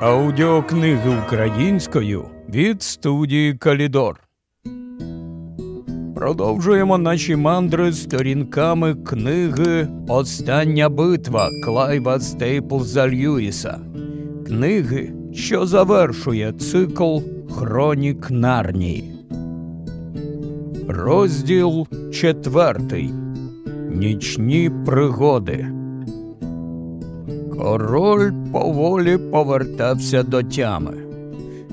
Аудіокниги українською від студії Калідор. Продовжуємо наші мандри сторінками книги Остання битва Клайва Стейплза Льюіса. Книги, що завершує цикл Хронік Нарнії. Розділ четвертий. Нічні пригоди. Король поволі повертався до тями.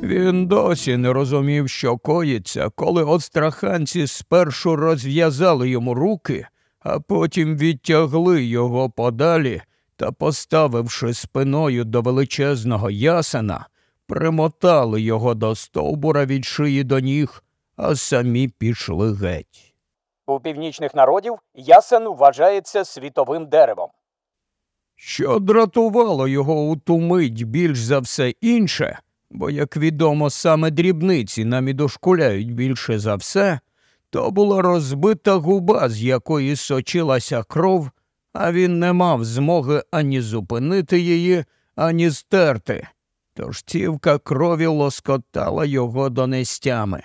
Він досі не розумів, що коїться, коли остраханці спершу розв'язали йому руки, а потім відтягли його подалі та, поставивши спиною до величезного ясена, примотали його до стовбура від шиї до ніг, а самі пішли геть. У північних народів ясен вважається світовим деревом. Що дратувало його у ту мить більш за все інше, бо, як відомо, саме дрібниці нам і дошкуляють більше за все, то була розбита губа, з якої сочилася кров, а він не мав змоги ані зупинити її, ані стерти. Тож цівка крові лоскотала його донестями.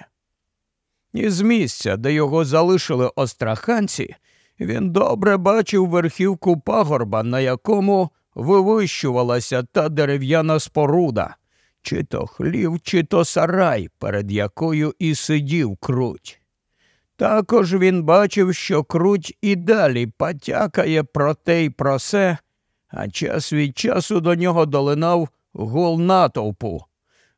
Із місця, де його залишили остраханці, він добре бачив верхівку пагорба, на якому вивищувалася та дерев'яна споруда, чи то хлів, чи то сарай, перед якою і сидів круть. Також він бачив, що круть і далі потякає про те й про се, а час від часу до нього долинав гул натовпу.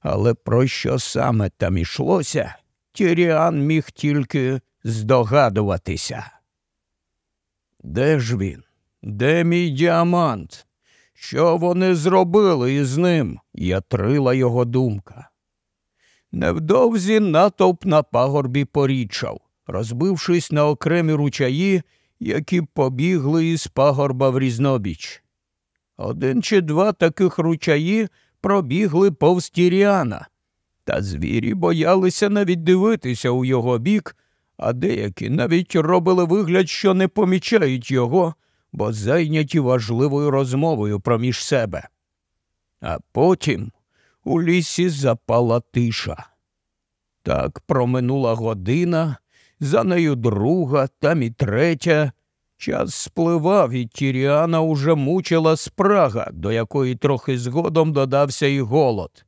Але про що саме там ішлося, Тіріан міг тільки здогадуватися. Де ж він? Де мій діамант? Що вони зробили із ним? ятрила його думка. Невдовзі натовп на пагорбі порічав, розбившись на окремі ручаї, які побігли із пагорба в різнобіч. Один чи два таких ручаї пробігли повз Тіріана, та звірі боялися навіть дивитися у його бік, а деякі навіть робили вигляд, що не помічають його, бо зайняті важливою розмовою проміж себе. А потім у лісі запала тиша. Так проминула година, за нею друга, там і третя. Час спливав, і Тіріана уже мучила спрага, до якої трохи згодом додався і голод.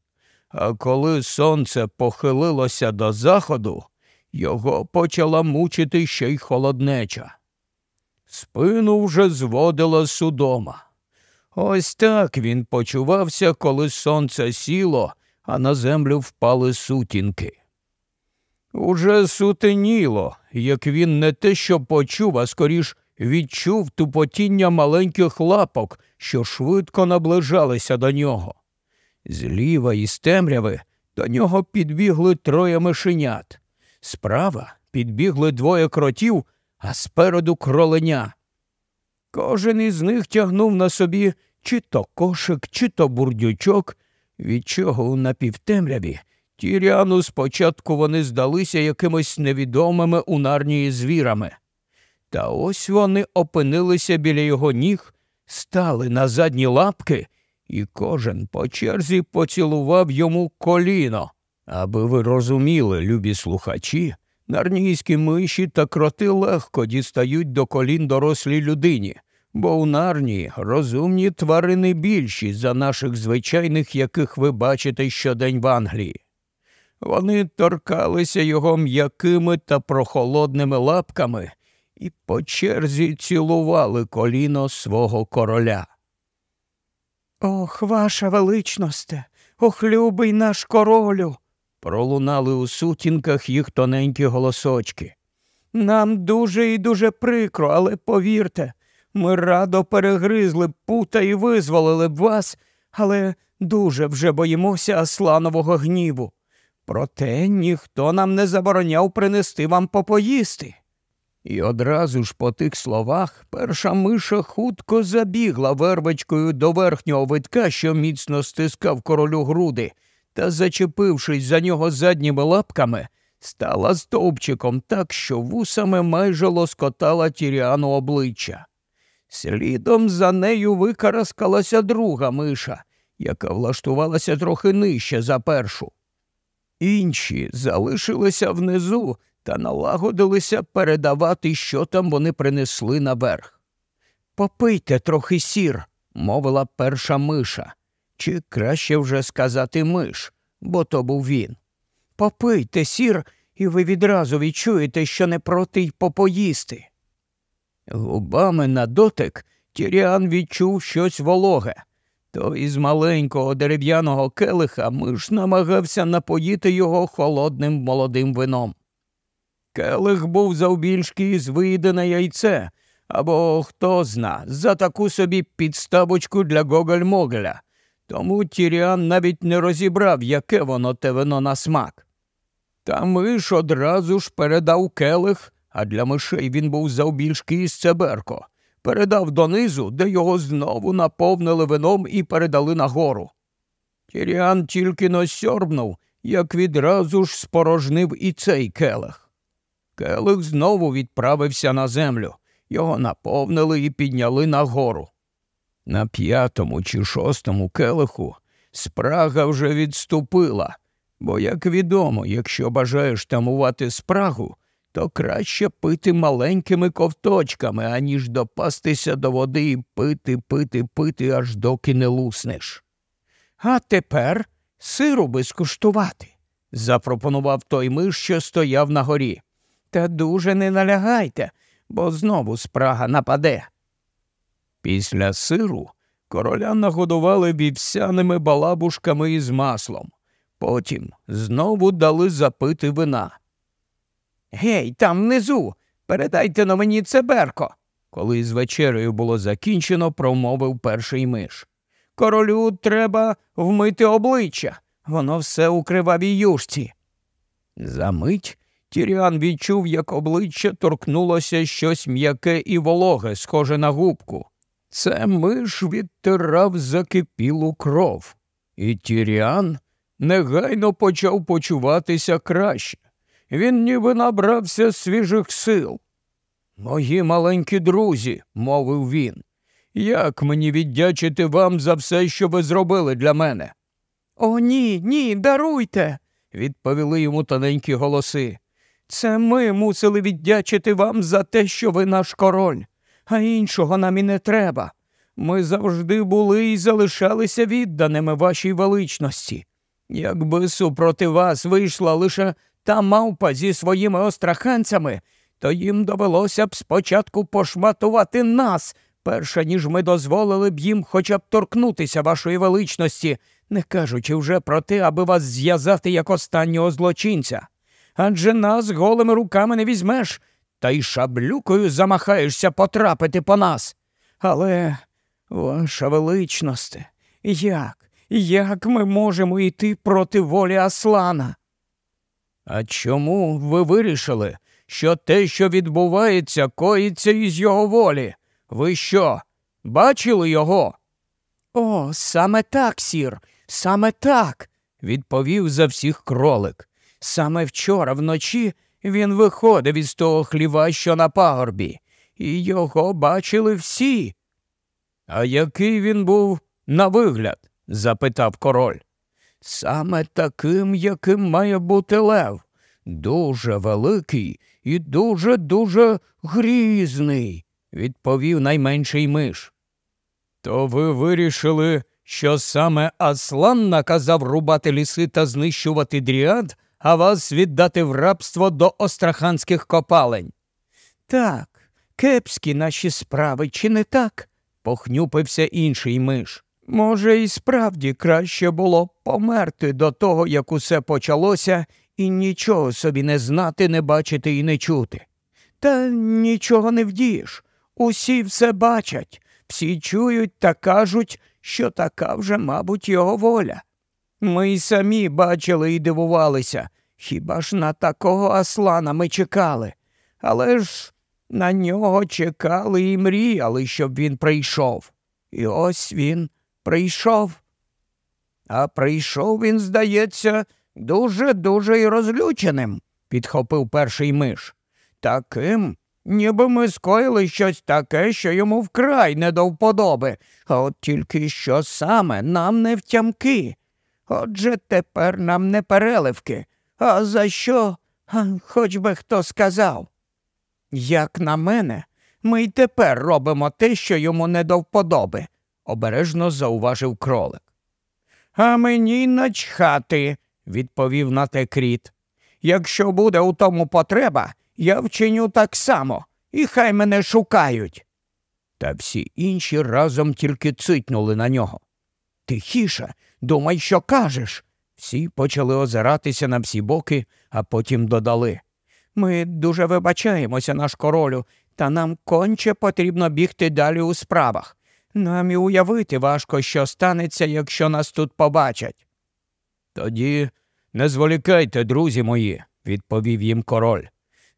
А коли сонце похилилося до заходу, його почала мучити ще й холоднеча. Спину вже зводила судома. Ось так він почувався, коли сонце сіло, а на землю впали сутінки. Уже сутеніло, як він не те, що почув, а скоріш відчув тупотіння маленьких лапок, що швидко наближалися до нього. Зліва із темряви до нього підбігли троє мишенят. Справа підбігли двоє кротів, а спереду кроленя. Кожен із них тягнув на собі чи то кошик, чи то бурдючок, від чого у напівтемряві Тіряну спочатку вони здалися якимось невідомими у нарнії звірами. Та ось вони опинилися біля його ніг, стали на задні лапки, і кожен по черзі поцілував йому коліно. Аби ви розуміли, любі слухачі, нарнійські миші та кроти легко дістають до колін дорослій людині, бо у нарнії розумні тварини більші за наших звичайних, яких ви бачите щодень в Англії. Вони торкалися його м'якими та прохолодними лапками і по черзі цілували коліно свого короля. Ох, ваша величносте, ох, любий наш королю, пролунали у сутінках їх тоненькі голосочки. Нам дуже і дуже прикро, але повірте, ми радо перегризли б пута і визволили б вас, але дуже вже боїмося асланового гніву. Проте ніхто нам не забороняв принести вам попоїсти. І одразу ж по тих словах перша миша хутко забігла вербочкою до верхнього витка, що міцно стискав королю груди, та, зачепившись за нього задніми лапками, стала стовпчиком так, що вусами майже лоскотала тіріану обличчя. Слідом за нею викараскалася друга миша, яка влаштувалася трохи нижче за першу. Інші залишилися внизу та налагодилися передавати, що там вони принесли наверх. Попийте трохи сір, мовила перша миша, чи краще вже сказати миш, бо то був він. Попийте сір, і ви відразу відчуєте, що не проти й попоїсти. Губами на дотик Тіріан відчув щось вологе. То із маленького дерев'яного келиха миш намагався напоїти його холодним молодим вином. Келих був завбільшки з виїдене яйце, або хто зна, за таку собі підставочку для Гоголь-Могеля. Тому Тіріан навіть не розібрав, яке воно те вино на смак. Та миш одразу ж передав келих, а для мишей він був завбільшки із цеберко, передав донизу, де його знову наповнили вином і передали нагору. Тіріан тільки носьорбнув, як відразу ж спорожнив і цей келих. Келих знову відправився на землю. Його наповнили і підняли нагору. На п'ятому чи шостому келиху спрага вже відступила, бо, як відомо, якщо бажаєш тамувати спрагу, то краще пити маленькими ковточками, аніж допастися до води і пити, пити, пити, аж доки не луснеш. А тепер сиру би скуштувати, запропонував той миш, що стояв на горі. Та дуже не налягайте, бо знову спрага нападе. Після сиру короля нагодували вівсяними балабушками із маслом. Потім знову дали запити вина. Гей, там внизу, передайте на мені цеберко. Коли з вечерею було закінчено, промовив перший миш. Королю треба вмити обличчя, воно все у кривавій юшці. Замить Тіріан відчув, як обличчя торкнулося щось м'яке і вологе, схоже на губку. Це миш відтирав закипілу кров, і Тіріан негайно почав почуватися краще. Він ніби набрався свіжих сил. Мої маленькі друзі, мовив він, як мені віддячити вам за все, що ви зробили для мене? О, ні, ні, даруйте, відповіли йому тоненькі голоси. Це ми мусили віддячити вам за те, що ви наш король, а іншого нам і не треба. Ми завжди були і залишалися відданими вашій величності. Якби супроти вас вийшла лише та мавпа зі своїми остраханцями, то їм довелося б спочатку пошматувати нас, перше ніж ми дозволили б їм хоча б торкнутися вашої величності, не кажучи вже про те, аби вас зв'язати як останнього злочинця. Адже нас голими руками не візьмеш, та й шаблюкою замахаєшся потрапити по нас. Але, ваша величність, як, як ми можемо йти проти волі Аслана? А чому ви вирішили, що те, що відбувається, коїться із його волі? Ви що? Бачили його? О, саме так, сір, саме так, відповів за всіх кролик. Саме вчора вночі він виходив із того хліва, що на пагорбі, і його бачили всі. А який він був на вигляд? запитав король. Саме таким, яким має бути лев, дуже великий і дуже дуже грізний, відповів найменший миш. То ви вирішили, що саме Аслан наказав рубати ліси та знищувати дріад, а вас віддати в рабство до остраханських копалень? Так, кепські наші справи, чи не так? похнюпився інший миш. Може, і справді краще було померти до того, як усе почалося, і нічого собі не знати, не бачити і не чути. Та нічого не вдієш. Усі все бачать, всі чують та кажуть, що така вже, мабуть, його воля. Ми й самі бачили і дивувалися. Хіба ж на такого аслана ми чекали? Але ж на нього чекали і мріяли, щоб він прийшов. І ось він прийшов. А прийшов він, здається, дуже дуже й розлюченим, підхопив перший миш. Таким, ніби ми скоїли щось таке, що йому вкрай не до вподоби, а от тільки що саме нам не втямки. Отже тепер нам не переливки. А за що? Хоч би хто сказав. Як на мене, ми й тепер робимо те, що йому не до вподоби, обережно зауважив кролик. А мені начхати, відповів на те кріт. Якщо буде у тому потреба, я вчиню так само, і хай мене шукають. Та всі інші разом тільки цитнули на нього. Тихіше, думай, що кажеш. Всі почали озиратися на всі боки, а потім додали. Ми дуже вибачаємося, наш королю, та нам конче потрібно бігти далі у справах. Нам і уявити важко, що станеться, якщо нас тут побачать. Тоді не зволікайте, друзі мої, відповів їм король.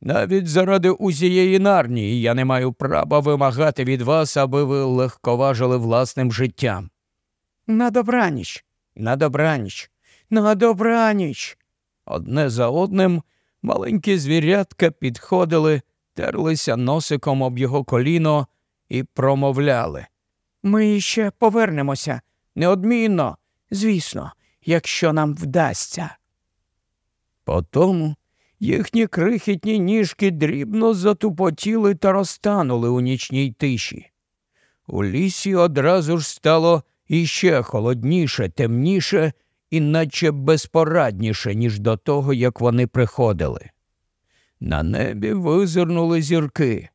Навіть заради усієї нарнії я не маю права вимагати від вас, аби ви легковажили власним життям. На добраніч, на добраніч, на добраніч. Одне за одним маленькі звірятка підходили, терлися носиком об його коліно і промовляли. Ми ще повернемося неодмінно, звісно, якщо нам вдасться. Потому їхні крихітні ніжки дрібно затупотіли та розтанули у нічній тиші. У лісі одразу ж стало іще холодніше, темніше і наче безпорадніше, ніж до того, як вони приходили. На небі визирнули зірки.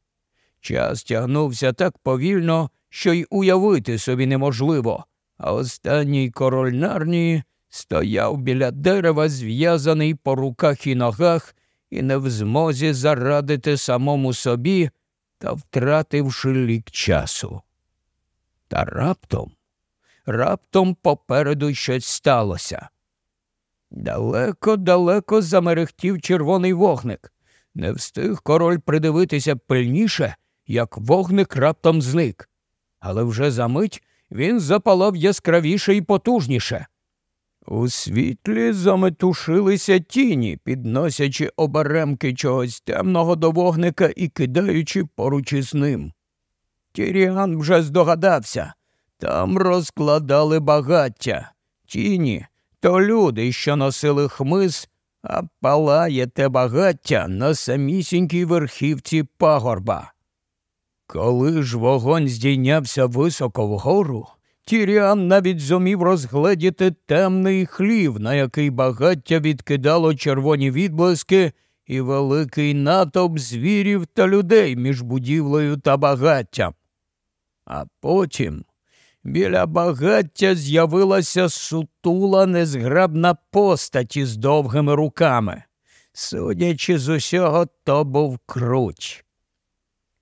Час тягнувся так повільно, що й уявити собі неможливо, а останній король нарнії стояв біля дерева, зв'язаний по руках і ногах, і не в змозі зарадити самому собі та втративши лік часу. Та раптом, раптом попереду щось сталося. Далеко, далеко замерехтів червоний вогник. Не встиг король придивитися пильніше, як вогник раптом зник. Але вже за мить він запалав яскравіше і потужніше. У світлі заметушилися тіні, підносячи оберемки чогось темного до вогника і кидаючи поруч із ним. Тіріан вже здогадався там розкладали багаття. Тіні то люди, що носили хмиз, а палає те багаття на самісінькій верхівці пагорба. Коли ж вогонь здійнявся високо вгору, Тіріан навіть зумів розгледіти темний хлів, на який багаття відкидало червоні відблиски, і великий натовп звірів та людей між будівлею та багаттям. А потім біля багаття з'явилася сутула незграбна постать із довгими руками. Судячи з усього, то був круч.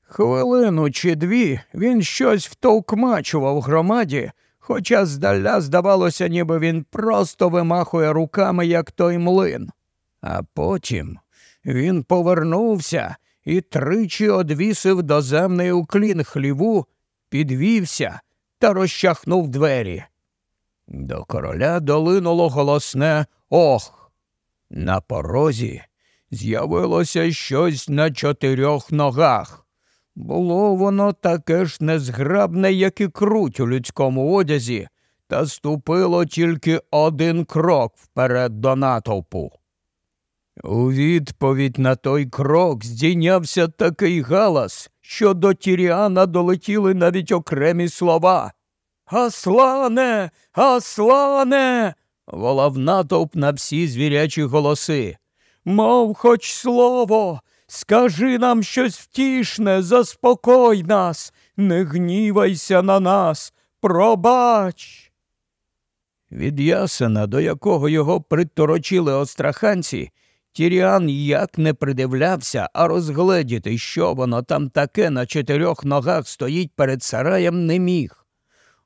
Хвилину чи дві він щось втовкмачував громаді, хоча здаля здавалося, ніби він просто вимахує руками, як той млин. А потім він повернувся і тричі одвісив доземний уклін хліву, підвівся та розчахнув двері. До короля долинуло голосне ох. На порозі з'явилося щось на чотирьох ногах. Було воно таке ж незграбне, як і круть у людському одязі, та ступило тільки один крок вперед до натовпу. У відповідь на той крок здійнявся такий галас, що до Тіріана долетіли навіть окремі слова. Аслане, Аслане. волав натовп на всі звірячі голоси. Мов хоч слово, скажи нам щось втішне, заспокой нас, не гнівайся на нас, пробач. Від ясена, до якого його приторочили остраханці, Тіріан як не придивлявся, а розгледіти, що воно там таке на чотирьох ногах стоїть перед сараєм, не міг.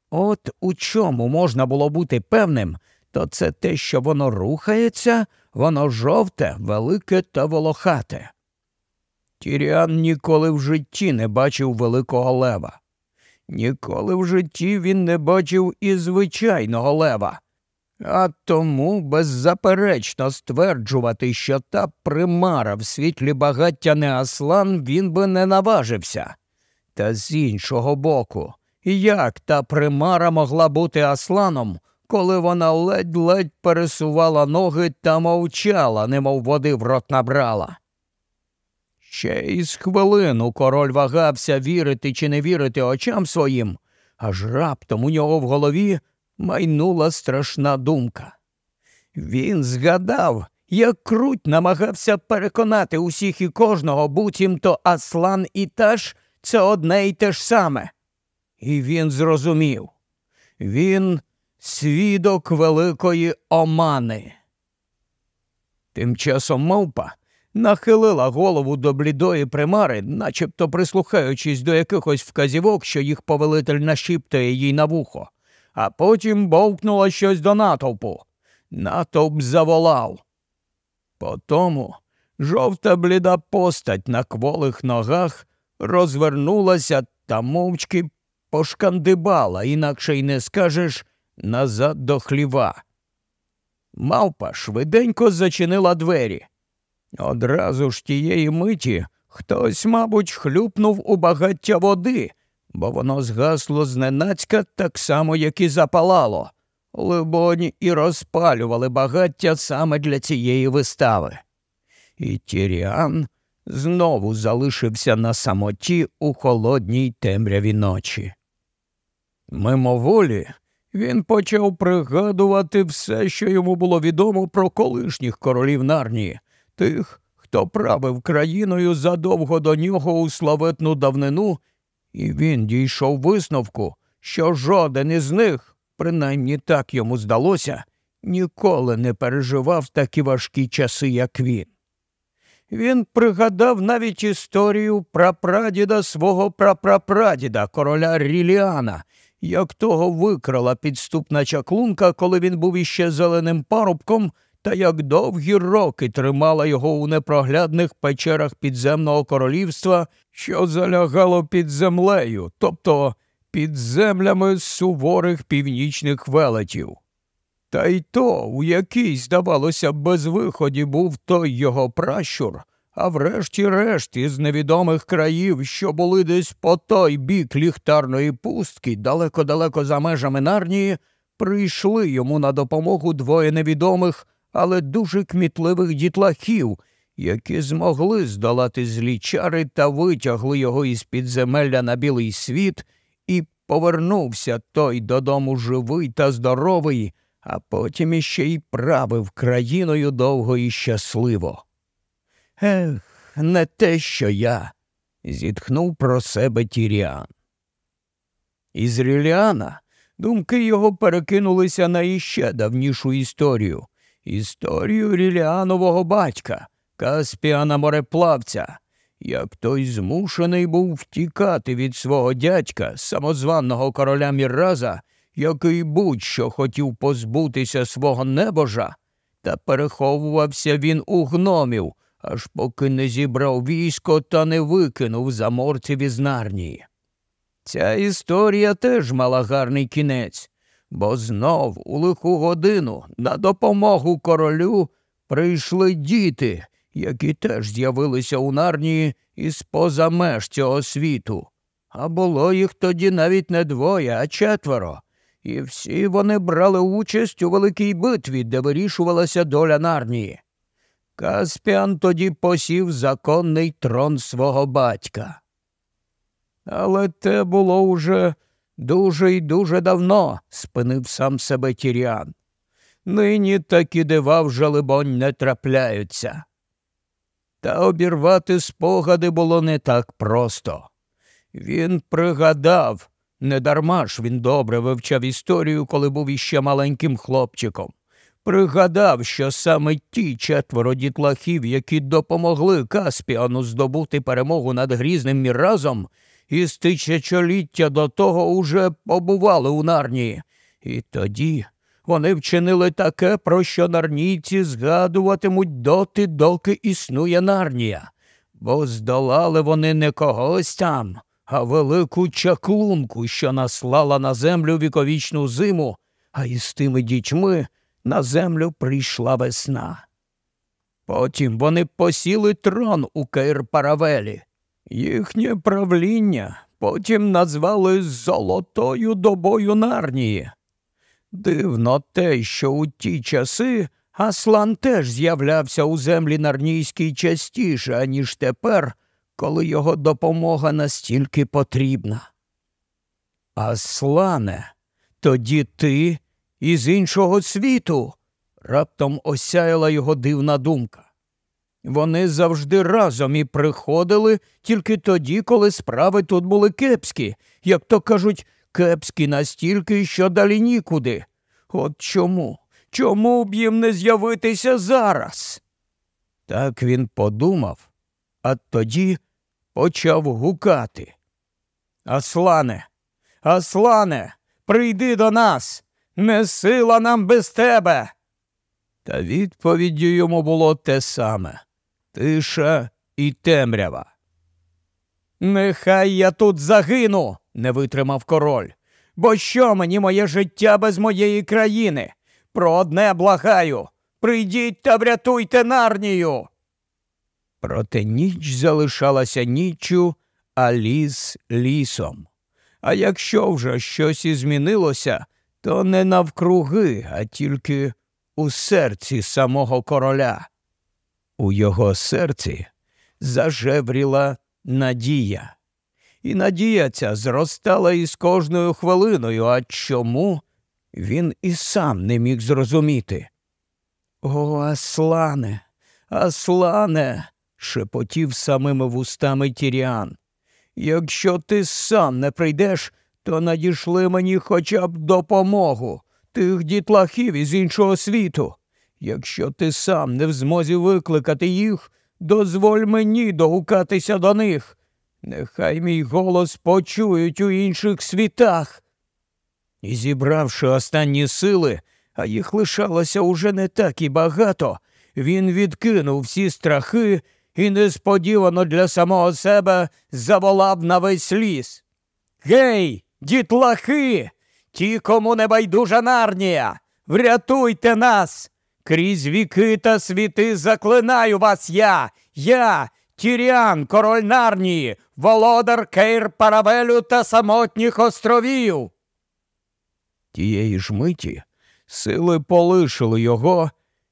От у чому можна було бути певним, то це те, що воно рухається, воно жовте, велике та волохате. Тіріан ніколи в житті не бачив великого лева. Ніколи в житті він не бачив і звичайного лева. А тому беззаперечно стверджувати, що та примара в світлі багаття не Аслан він би не наважився. Та з іншого боку, як та примара могла бути Асланом, коли вона ледь-ледь пересувала ноги та мовчала, немов води в рот набрала? Ще із хвилину король вагався вірити чи не вірити очам своїм, аж раптом у нього в голові майнула страшна думка. Він згадав, як круть намагався переконати усіх і кожного, буцімто Аслан і Таш це одне й те ж саме. І він зрозумів він свідок великої омани. Тим часом мавпа нахилила голову до блідої примари, начебто прислухаючись до якихось вказівок, що їх повелитель нашіптує їй на вухо, а потім бовкнула щось до натовпу. Натовп заволав. Потому жовта бліда постать на кволих ногах розвернулася та мовчки пошкандибала, інакше й не скажеш назад до хліва. Мавпа швиденько зачинила двері. Одразу ж тієї миті хтось, мабуть, хлюпнув у багаття води, бо воно згасло зненацька так само, як і запалало. Либонь і розпалювали багаття саме для цієї вистави. І Тіріан знову залишився на самоті у холодній темряві ночі. Мимоволі він почав пригадувати все, що йому було відомо про колишніх королів Нарнії, тих, хто правив країною задовго до нього у славетну давнину, і він дійшов висновку, що жоден із них, принаймні так йому здалося, ніколи не переживав такі важкі часи, як він. Він пригадав навіть історію прапрадіда свого прапрапрадіда, короля Ріліана, як того викрала підступна чаклунка, коли він був іще зеленим парубком, та як довгі роки тримала його у непроглядних печерах підземного королівства, що залягало під землею, тобто під землями суворих північних велетів. Та й то, у якій, здавалося, безвиході був той його пращур, а врешті-решт із невідомих країв, що були десь по той бік ліхтарної пустки, далеко-далеко за межами нарнії, прийшли йому на допомогу двоє невідомих, але дуже кмітливих дітлахів, які змогли здолати злі чари та витягли його із підземелля на білий світ, і повернувся той додому живий та здоровий, а потім іще й правив країною довго і щасливо. Ех, не те, що я, зітхнув про себе Тіріан. Із Ріліана думки його перекинулися на іще давнішу історію історію Ріліанового батька, Каспіана мореплавця, як той змушений був втікати від свого дядька, самозваного короля Мірраза, який будь-що хотів позбутися свого небожа, та переховувався він у гномів аж поки не зібрав військо та не викинув заморців із нарнії. Ця історія теж мала гарний кінець, бо знов у лиху годину на допомогу королю прийшли діти, які теж з'явилися у нарнії із поза меж цього світу. А було їх тоді навіть не двоє, а четверо. І всі вони брали участь у великій битві, де вирішувалася доля нарнії. Каспіан тоді посів законний трон свого батька. Але те було уже дуже й дуже давно, спинив сам себе Тіріан. Нині такі дива вже, либонь, не трапляються. Та обірвати спогади було не так просто. Він пригадав, недарма ж він добре вивчав історію, коли був іще маленьким хлопчиком. Пригадав, що саме ті четверо дітлахів, які допомогли Каспіану здобути перемогу над грізним міразом, із тисячоліття до того уже побували у нарнії. І тоді вони вчинили таке, про що нарнійці згадуватимуть доти, доки існує Нарнія, бо здолали вони не когось там, а велику чаклунку, що наслала на землю віковічну зиму, а із тими дітьми на землю прийшла весна. Потім вони посіли трон у Кейр-Паравелі. Їхнє правління потім назвали Золотою добою Нарнії. Дивно те, що у ті часи Аслан теж з'являвся у землі нарнійській частіше, аніж тепер, коли його допомога настільки потрібна. Аслане, тоді ти із іншого світу. Раптом осяяла його дивна думка. Вони завжди разом і приходили тільки тоді, коли справи тут були кепські, як то кажуть, кепські настільки, що далі нікуди. От чому? Чому б їм не з'явитися зараз? Так він подумав, а тоді почав гукати. Аслане, Аслане, прийди до нас, не сила нам без тебе. Та відповіддю йому було те саме тиша і темрява. Нехай я тут загину, не витримав король. Бо що мені моє життя без моєї країни? Про одне благаю. Прийдіть та врятуйте нарнію. Проте ніч залишалася ніччю, а ліс лісом. А якщо вже щось і змінилося, то не навкруги, а тільки у серці самого короля. У його серці зажевріла надія. І надія ця зростала із кожною хвилиною, а чому він і сам не міг зрозуміти. О, Аслане, Аслане, шепотів самими вустами Тіріан. Якщо ти сам не прийдеш, то надійшли мені хоча б допомогу тих дітлахів із іншого світу. Якщо ти сам не в змозі викликати їх, дозволь мені догукатися до них. Нехай мій голос почують у інших світах. І, зібравши останні сили, а їх лишалося уже не так і багато, він відкинув всі страхи і несподівано для самого себе заволав на весь ліс. Гей, дітлахи, ті, кому не байдужа Нарнія, врятуйте нас! Крізь віки та світи заклинаю вас я, я, Тіріан, король Нарнії, володар Кейр Паравелю та самотніх островів. Тієї ж миті сили полишили його,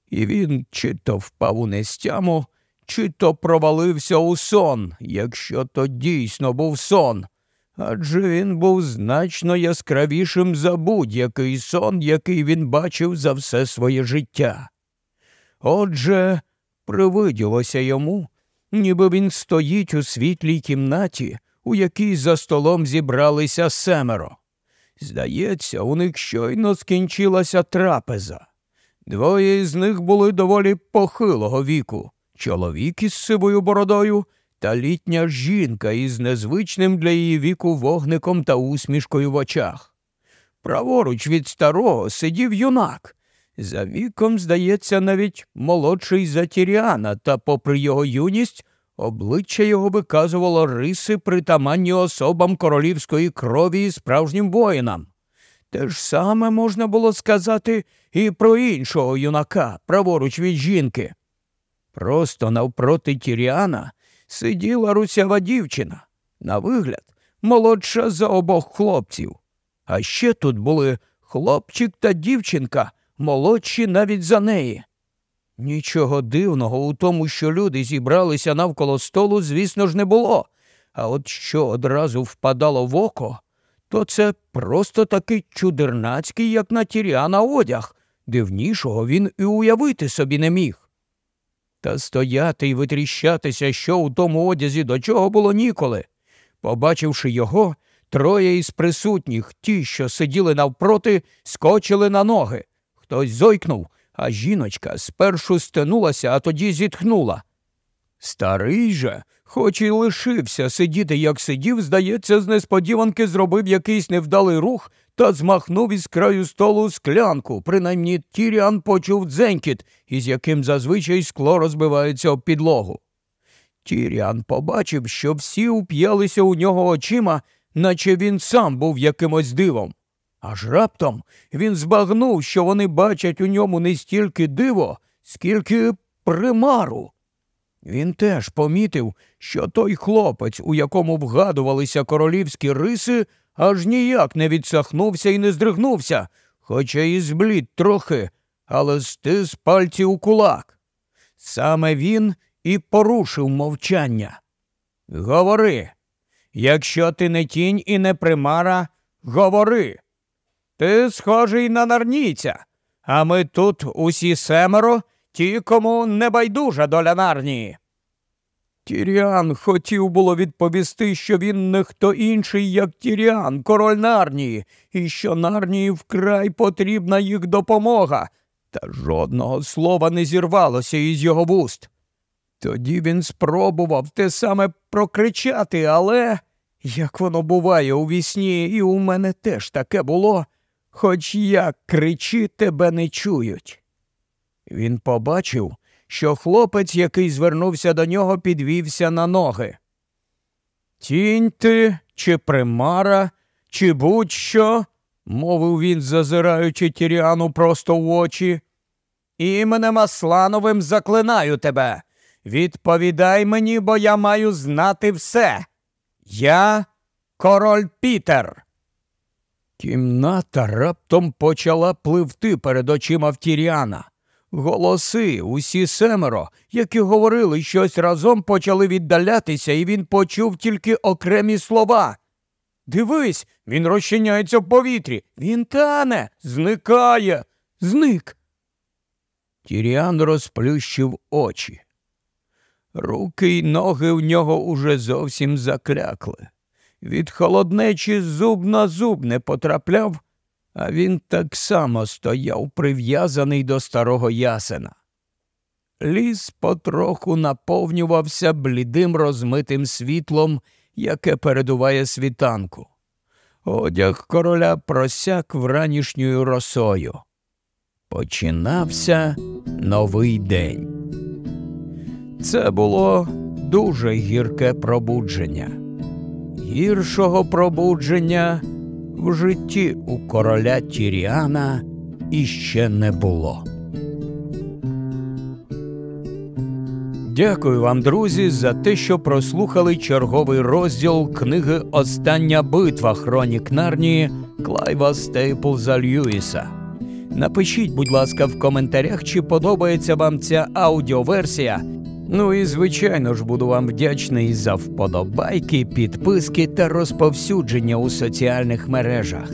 і він чи то впав у нестяму, чи то провалився у сон, якщо то дійсно був сон, адже він був значно яскравішим за будь-який сон, який він бачив за все своє життя. Отже, привиділося йому, ніби він стоїть у світлій кімнаті, у якій за столом зібралися семеро. Здається, у них щойно скінчилася трапеза. Двоє з них були доволі похилого віку чоловік із сивою бородою та літня жінка із незвичним для її віку вогником та усмішкою в очах. Праворуч від старого сидів юнак. За віком, здається, навіть молодший за Тіріана, та, попри його юність, обличчя його виказувало риси, притаманні особам королівської крові і справжнім воїнам. Те ж саме можна було сказати і про іншого юнака, праворуч від жінки. Просто навпроти Тіріана сиділа русява дівчина, на вигляд, молодша за обох хлопців. А ще тут були хлопчик та дівчинка, молодші навіть за неї. Нічого дивного у тому, що люди зібралися навколо столу, звісно ж, не було. А от що одразу впадало в око, то це просто такий чудернацький, як на Тіріана одяг, дивнішого він і уявити собі не міг. Та стояти й витріщатися, що у тому одязі до чого було ніколи. Побачивши його, троє із присутніх, ті, що сиділи навпроти, скочили на ноги. Хтось зойкнув, а жіночка спершу стенулася, а тоді зітхнула. Старий же, хоч і лишився сидіти, як сидів, здається, з несподіванки зробив якийсь невдалий рух та змахнув із краю столу склянку. Принаймні Тіріан почув дзенькіт, із яким зазвичай скло розбивається об підлогу. Тіріан побачив, що всі уп'ялися у нього очима, наче він сам був якимось дивом. Аж раптом він збагнув, що вони бачать у ньому не стільки диво, скільки примару. Він теж помітив, що той хлопець, у якому вгадувалися королівські риси, аж ніяк не відсахнувся і не здригнувся, хоча і зблід трохи, але стис пальці у кулак. Саме він і порушив мовчання. Говори, якщо ти не тінь і не примара, говори. Ти схожий на нарнійця, а ми тут усі семеро, ті, кому не байдужа доля нарнії. Тіріан хотів було відповісти, що він не хто інший, як Тіріан, король Нарнії, і що Нарнії вкрай потрібна їх допомога, та жодного слова не зірвалося із його вуст. Тоді він спробував те саме прокричати, але, як воно буває у вісні, і у мене теж таке було, хоч як кричи, тебе не чують. Він побачив, що хлопець, який звернувся до нього, підвівся на ноги. Тінь ти, чи примара, чи будь-що, мовив він, зазираючи Тіріану просто в очі. Іменем Аслановим заклинаю тебе. Відповідай мені, бо я маю знати все. Я король Пітер. Кімната раптом почала пливти перед очима в Тіріана. Голоси, усі семеро, які говорили щось разом, почали віддалятися, і він почув тільки окремі слова. Дивись, він розчиняється в повітрі. Він тане, зникає, зник. Тіріан розплющив очі. Руки й ноги в нього уже зовсім заклякли. Від холоднечі зуб на зуб не потрапляв, а він так само стояв прив'язаний до старого ясена. Ліс потроху наповнювався блідим розмитим світлом, яке передуває світанку. Одяг короля просяк вранішньою росою. Починався новий день. Це було дуже гірке пробудження. Гіршого пробудження в житті у короля Тіріана іще не було. Дякую вам, друзі, за те, що прослухали черговий розділ книги Остання битва Хронік Нарнії Клайва Стейплза Льюіса. Напишіть, будь ласка, в коментарях, чи подобається вам ця аудіоверсія. Ну і звичайно ж буду вам вдячний за вподобайки, підписки та розповсюдження у соціальних мережах.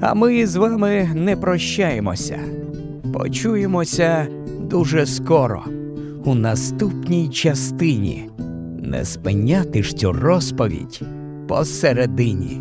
А ми з вами не прощаємося. Почуємося дуже скоро, у наступній частині. Не спиняти ж цю розповідь посередині.